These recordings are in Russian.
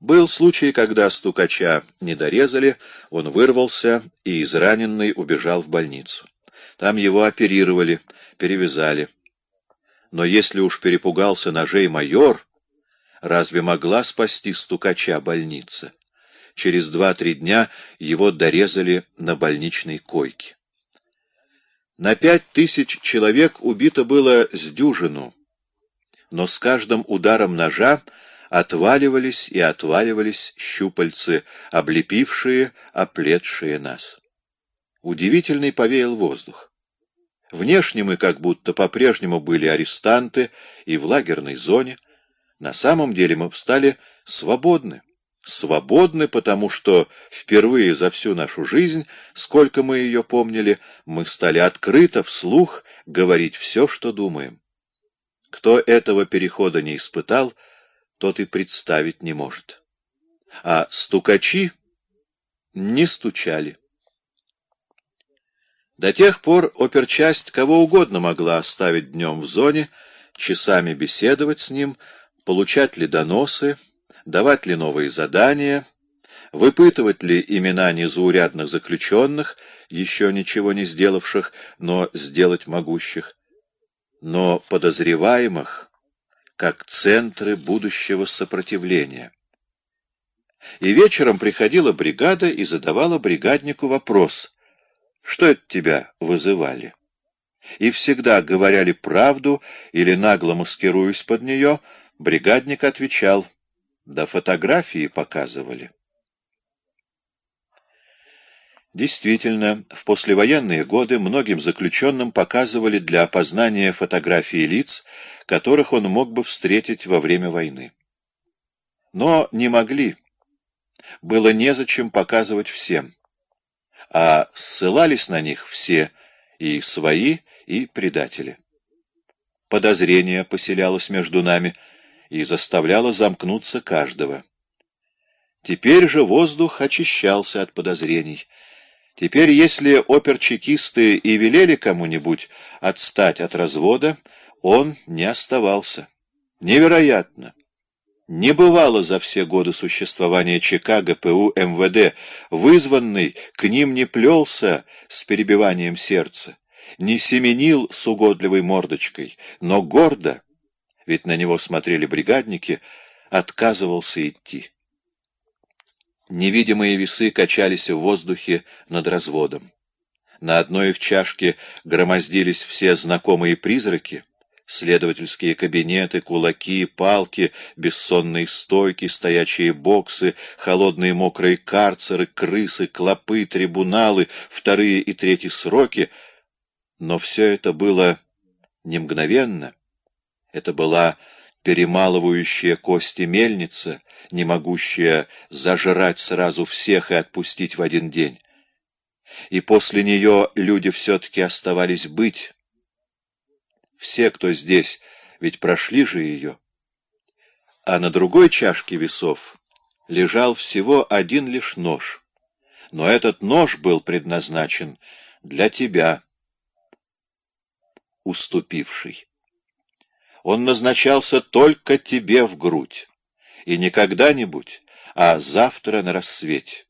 Был случай, когда стукача не дорезали, он вырвался и израненный убежал в больницу. Там его оперировали, перевязали. Но если уж перепугался ножей майор, разве могла спасти стукача больница? Через два-три дня его дорезали на больничной койке. На пять тысяч человек убито было с дюжину, но с каждым ударом ножа отваливались и отваливались щупальцы, облепившие, оплетшие нас. Удивительный повеял воздух. Внешне мы как будто по-прежнему были арестанты и в лагерной зоне. На самом деле мы стали свободны. Свободны, потому что впервые за всю нашу жизнь, сколько мы ее помнили, мы стали открыто, вслух, говорить все, что думаем. Кто этого перехода не испытал — тот и представить не может. А стукачи не стучали. До тех пор оперчасть кого угодно могла оставить днем в зоне, часами беседовать с ним, получать ли доносы, давать ли новые задания, выпытывать ли имена незаурядных заключенных, еще ничего не сделавших, но сделать могущих. Но подозреваемых как центры будущего сопротивления. И вечером приходила бригада и задавала бригаднику вопрос, что это тебя вызывали? И всегда говорили правду или нагло маскируясь под нее, бригадник отвечал, да фотографии показывали. Действительно, в послевоенные годы многим заключенным показывали для опознания фотографии лиц, которых он мог бы встретить во время войны. Но не могли. Было незачем показывать всем. А ссылались на них все, и свои, и предатели. Подозрение поселялось между нами и заставляло замкнуться каждого. Теперь же воздух очищался от подозрений — Теперь, если оперчекисты и велели кому-нибудь отстать от развода, он не оставался. Невероятно! Не бывало за все годы существования ЧК, ГПУ, МВД, вызванный к ним не плелся с перебиванием сердца, не семенил с угодливой мордочкой, но гордо, ведь на него смотрели бригадники, отказывался идти. Невидимые весы качались в воздухе над разводом. На одной их чашке громоздились все знакомые призраки, следовательские кабинеты, кулаки, палки, бессонные стойки, стоячие боксы, холодные мокрые карцеры, крысы, клопы, трибуналы, вторые и третьи сроки. Но все это было не мгновенно. Это была перемалывающая кости мельница, не могущая зажрать сразу всех и отпустить в один день. И после нее люди все-таки оставались быть. Все, кто здесь, ведь прошли же ее. А на другой чашке весов лежал всего один лишь нож. Но этот нож был предназначен для тебя, уступивший он назначался только тебе в грудь, и не когда-нибудь, а завтра на рассвете.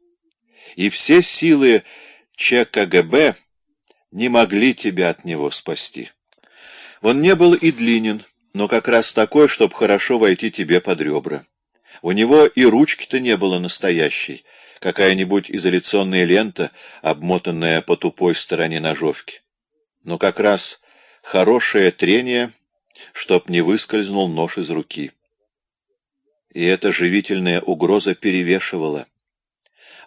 И все силы ЧКГБ не могли тебя от него спасти. Он не был и длинен, но как раз такой, чтобы хорошо войти тебе под ребра. У него и ручки-то не было настоящей, какая-нибудь изоляционная лента, обмотанная по тупой стороне ножовки. Но как раз хорошее трение — чтоб не выскользнул нож из руки. И эта живительная угроза перевешивала.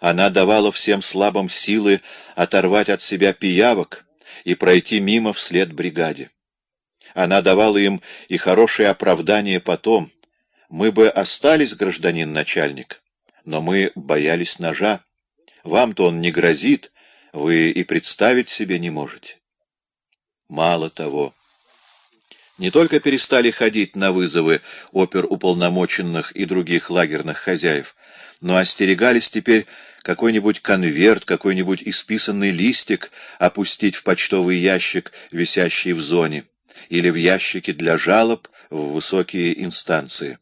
Она давала всем слабым силы оторвать от себя пиявок и пройти мимо вслед бригаде. Она давала им и хорошее оправдание потом. Мы бы остались, гражданин начальник, но мы боялись ножа. Вам-то он не грозит, вы и представить себе не можете. Мало того, не только перестали ходить на вызовы оперуполномоченных и других лагерных хозяев, но остерегались теперь какой-нибудь конверт, какой-нибудь исписанный листик опустить в почтовый ящик, висящий в зоне, или в ящике для жалоб в высокие инстанции.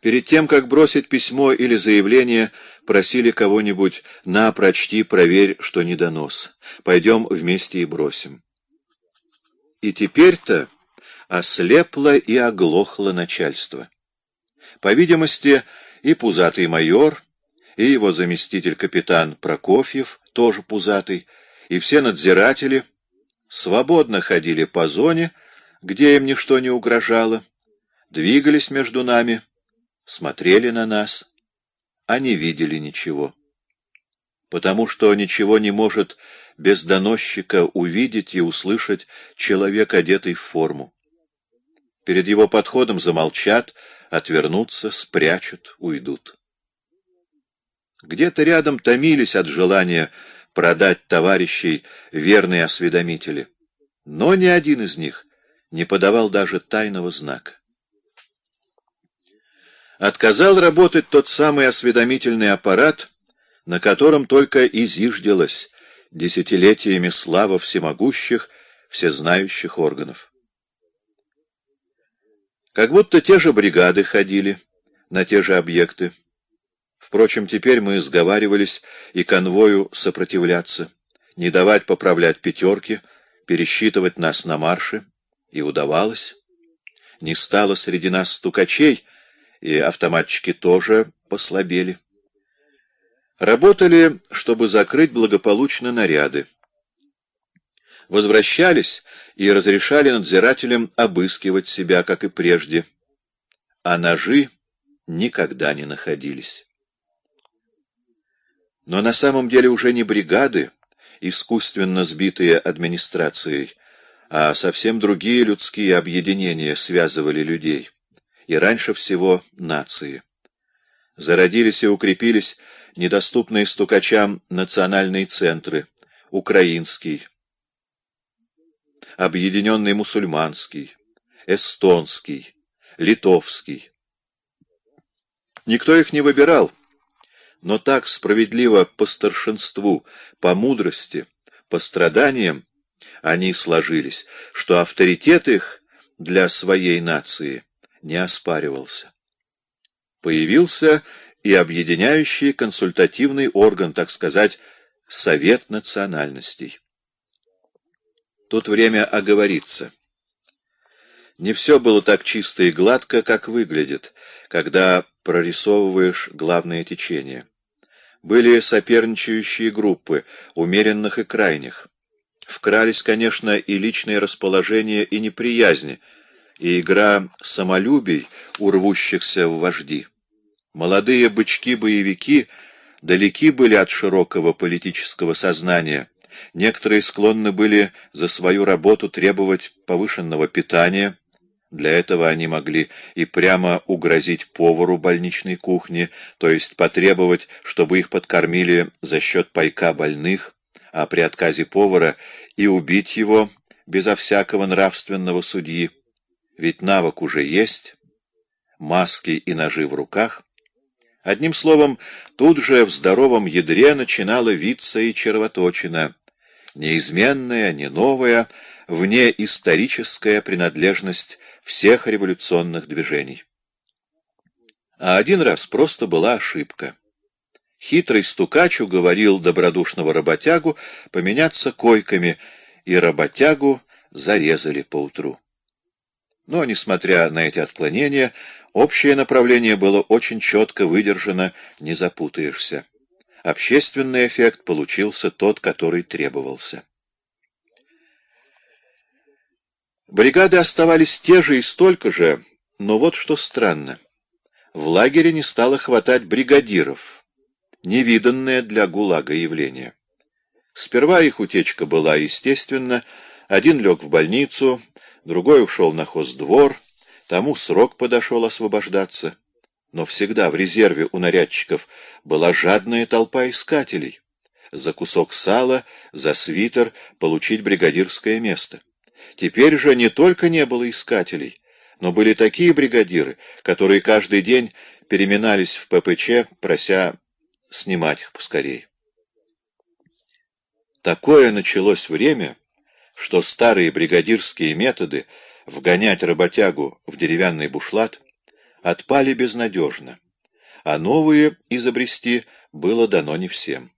Перед тем, как бросить письмо или заявление, просили кого-нибудь «на, прочти, проверь, что не донос. Пойдем вместе и бросим». И теперь-то ослепло и оглохло начальство. По видимости, и пузатый майор, и его заместитель-капитан Прокофьев, тоже пузатый, и все надзиратели свободно ходили по зоне, где им ничто не угрожало, двигались между нами, смотрели на нас, а не видели ничего. Потому что ничего не может без доносчика увидеть и услышать человек, одетый в форму. Перед его подходом замолчат, отвернутся, спрячут, уйдут. Где-то рядом томились от желания продать товарищей верные осведомители, но ни один из них не подавал даже тайного знака. Отказал работать тот самый осведомительный аппарат, на котором только и зиждилась десятилетиями слава всемогущих, всезнающих органов. Как будто те же бригады ходили на те же объекты. Впрочем, теперь мы сговаривались и конвою сопротивляться, не давать поправлять пятерки, пересчитывать нас на марше, и удавалось. Не стало среди нас стукачей, и автоматчики тоже послабели. Работали, чтобы закрыть благополучно наряды возвращались и разрешали надзирателям обыскивать себя, как и прежде, а ножи никогда не находились. Но на самом деле уже не бригады, искусственно сбитые администрацией, а совсем другие людские объединения связывали людей, и раньше всего нации. Зародились и укрепились недоступные стукачам национальные центры, украинский, объединенный мусульманский, эстонский, литовский. Никто их не выбирал, но так справедливо по старшинству, по мудрости, по страданиям они сложились, что авторитет их для своей нации не оспаривался. Появился и объединяющий консультативный орган, так сказать, Совет национальностей. Тут время оговориться. Не все было так чисто и гладко, как выглядит, когда прорисовываешь главное течение. Были соперничающие группы, умеренных и крайних. Вкрались, конечно, и личные расположения, и неприязни, и игра самолюбий, урвущихся в вожди. Молодые бычки-боевики далеки были от широкого политического сознания — Некоторые склонны были за свою работу требовать повышенного питания. Для этого они могли и прямо угрозить повару больничной кухни, то есть потребовать, чтобы их подкормили за счет пайка больных, а при отказе повара и убить его безо всякого нравственного судьи. Ведь навык уже есть, маски и ножи в руках. Одним словом, тут же в здоровом ядре начинала виться и червоточина — неизменная, не новая, вне историческая принадлежность всех революционных движений. А один раз просто была ошибка. Хитрый стукач уговорил добродушного работягу поменяться койками, и работягу зарезали поутру. Но, несмотря на эти отклонения, общее направление было очень четко выдержано, не запутаешься общественный эффект получился тот, который требовался. Бригады оставались те же и столько же, но вот что странно. В лагере не стало хватать бригадиров, невиданное для ГУЛАГа явление. Сперва их утечка была естественна, один лег в больницу, другой ушел на хоздвор, тому срок подошел освобождаться но всегда в резерве у нарядчиков была жадная толпа искателей. За кусок сала, за свитер получить бригадирское место. Теперь же не только не было искателей, но были такие бригадиры, которые каждый день переминались в ППЧ, прося снимать их поскорей. Такое началось время, что старые бригадирские методы вгонять работягу в деревянный бушлат — отпали безнадежно, а новые изобрести было дано не всем.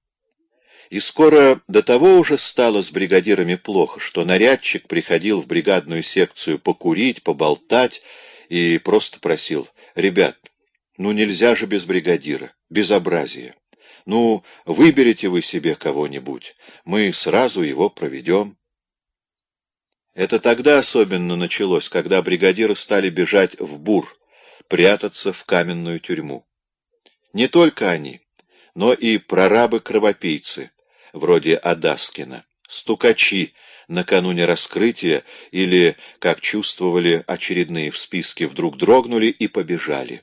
И скоро до того уже стало с бригадирами плохо, что нарядчик приходил в бригадную секцию покурить, поболтать и просто просил, «Ребят, ну нельзя же без бригадира, безобразие. Ну, выберите вы себе кого-нибудь, мы сразу его проведем». Это тогда особенно началось, когда бригадиры стали бежать в бур, прятаться в каменную тюрьму. Не только они, но и прорабы-кровопийцы, вроде Адаскина, стукачи накануне раскрытия или, как чувствовали очередные в списке, вдруг дрогнули и побежали.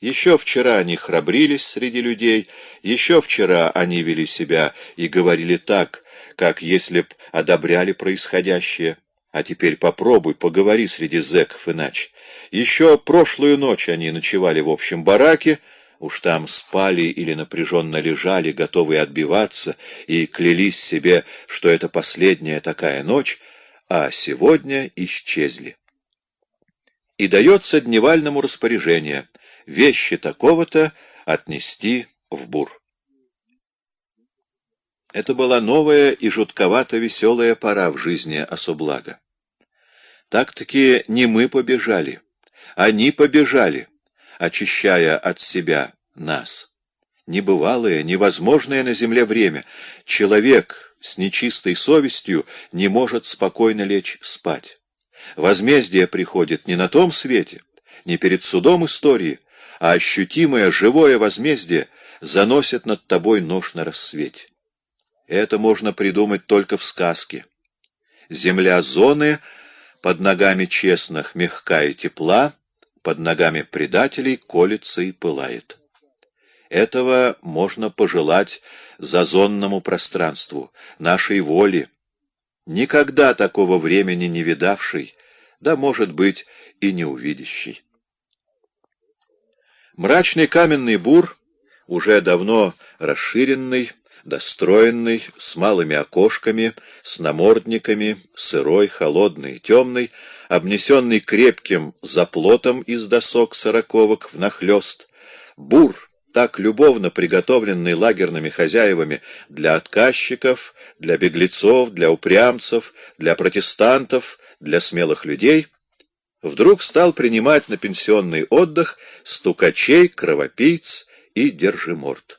Еще вчера они храбрились среди людей, еще вчера они вели себя и говорили так, как если б одобряли происходящее. А теперь попробуй, поговори среди зэков иначе. Еще прошлую ночь они ночевали в общем бараке, уж там спали или напряженно лежали, готовые отбиваться, и клялись себе, что это последняя такая ночь, а сегодня исчезли. И дается дневальному распоряжение вещи такого-то отнести в бур. Это была новая и жутковато веселая пора в жизни Особлага. Так-таки не мы побежали, они побежали очищая от себя нас. Небывалое, невозможное на земле время. Человек с нечистой совестью не может спокойно лечь спать. Возмездие приходит не на том свете, не перед судом истории, а ощутимое живое возмездие заносит над тобой нож на рассвете. Это можно придумать только в сказке. Земля зоны под ногами честных мягка и тепла, под ногами предателей колется и пылает. Этого можно пожелать зазонному пространству, нашей воле, никогда такого времени не видавшей, да, может быть, и не увидящей. Мрачный каменный бур, уже давно расширенный, достроенный, с малыми окошками, с намордниками, сырой, холодный, темный, обнесенный крепким заплотом из досок сороковок внахлёст, бур, так любовно приготовленный лагерными хозяевами для отказчиков, для беглецов, для упрямцев, для протестантов, для смелых людей, вдруг стал принимать на пенсионный отдых стукачей, кровопийц и держиморт.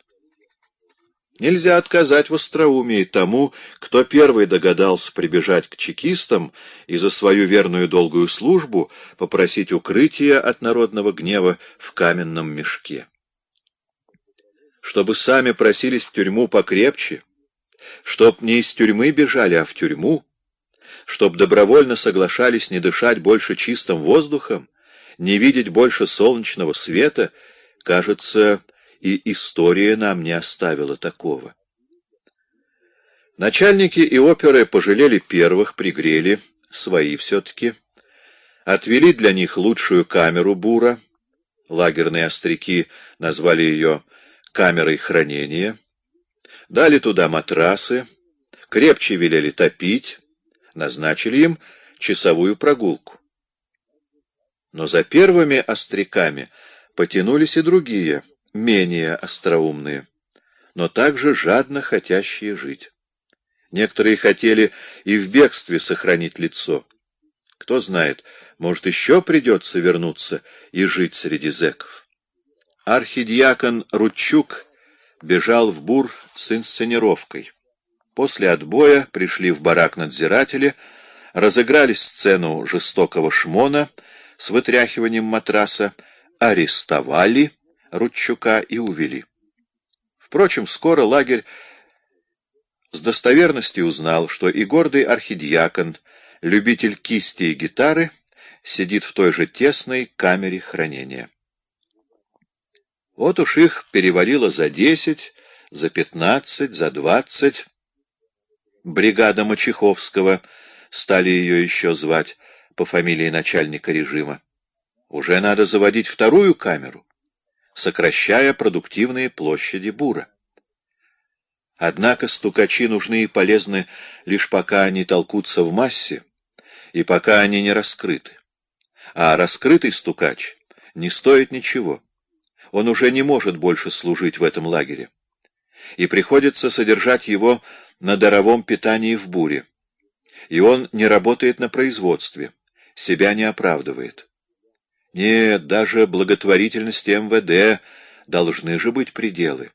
Нельзя отказать в остроумии тому, кто первый догадался прибежать к чекистам и за свою верную долгую службу попросить укрытия от народного гнева в каменном мешке. Чтобы сами просились в тюрьму покрепче, чтоб не из тюрьмы бежали, а в тюрьму, чтоб добровольно соглашались не дышать больше чистым воздухом, не видеть больше солнечного света, кажется, и история нам не оставила такого. Начальники и оперы пожалели первых, пригрели, свои все-таки, отвели для них лучшую камеру бура, лагерные остряки назвали ее камерой хранения, дали туда матрасы, крепче велели топить, назначили им часовую прогулку. Но за первыми остряками потянулись и другие — менее остроумные, но также жадно хотящие жить. Некоторые хотели и в бегстве сохранить лицо. Кто знает, может, еще придется вернуться и жить среди зэков. Архидиакон Ручук бежал в бур с инсценировкой. После отбоя пришли в барак надзиратели, разыграли сцену жестокого шмона с вытряхиванием матраса, арестовали Рудчука и увели. Впрочем, скоро лагерь с достоверностью узнал, что и гордый архидиакон, любитель кисти и гитары, сидит в той же тесной камере хранения. Вот уж их перевалило за десять, за пятнадцать, за двадцать. Бригада Мачеховского, стали ее еще звать по фамилии начальника режима. Уже надо заводить вторую камеру сокращая продуктивные площади бура. Однако стукачи нужны и полезны лишь пока они толкутся в массе и пока они не раскрыты. А раскрытый стукач не стоит ничего. Он уже не может больше служить в этом лагере. И приходится содержать его на даровом питании в буре. И он не работает на производстве, себя не оправдывает. Нет, даже благотворительности МВД должны же быть пределы.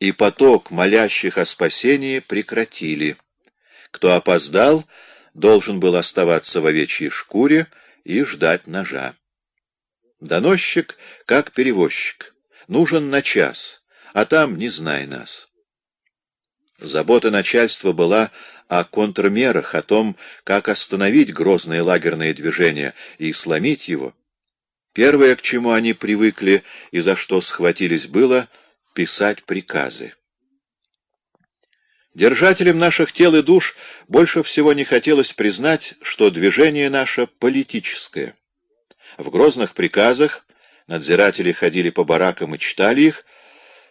И поток молящих о спасении прекратили. Кто опоздал, должен был оставаться в овечьей шкуре и ждать ножа. Доносчик, как перевозчик, нужен на час, а там не знай нас. Забота начальства была о контрмерах, о том, как остановить грозное лагерное движение и сломить его. Первое, к чему они привыкли и за что схватились, было писать приказы. Держателям наших тел и душ больше всего не хотелось признать, что движение наше политическое. В грозных приказах надзиратели ходили по баракам и читали их,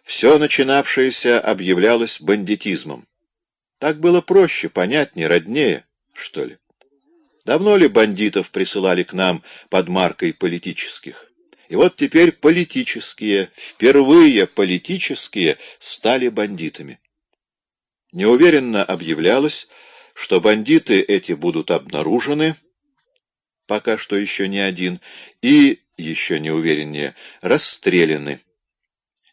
все начинавшееся объявлялось бандитизмом. Так было проще, понятнее, роднее, что ли. Давно ли бандитов присылали к нам под маркой политических? И вот теперь политические, впервые политические, стали бандитами. Неуверенно объявлялось, что бандиты эти будут обнаружены, пока что еще не один, и, еще неувереннее, расстреляны.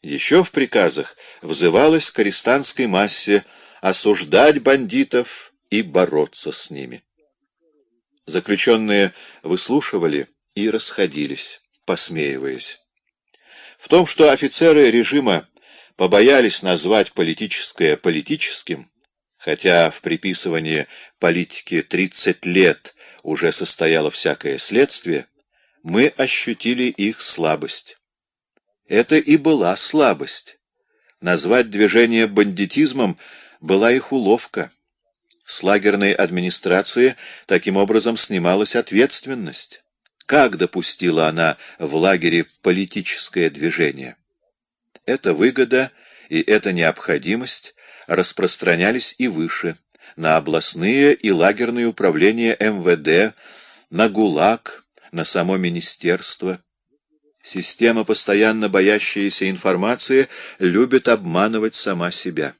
Еще в приказах взывалось к арестантской массе осуждать бандитов и бороться с ними. Заключенные выслушивали и расходились, посмеиваясь. В том, что офицеры режима побоялись назвать политическое политическим, хотя в приписывании политики 30 лет уже состояло всякое следствие, мы ощутили их слабость. Это и была слабость. Назвать движение бандитизмом была их уловка. С лагерной администрации таким образом снималась ответственность. Как допустила она в лагере политическое движение? Эта выгода и эта необходимость распространялись и выше, на областные и лагерные управления МВД, на ГУЛАГ, на само министерство. Система, постоянно боящаяся информации, любит обманывать сама себя.